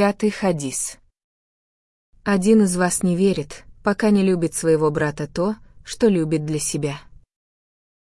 Пятый хадис. Один из вас не верит, пока не любит своего брата то, что любит для себя.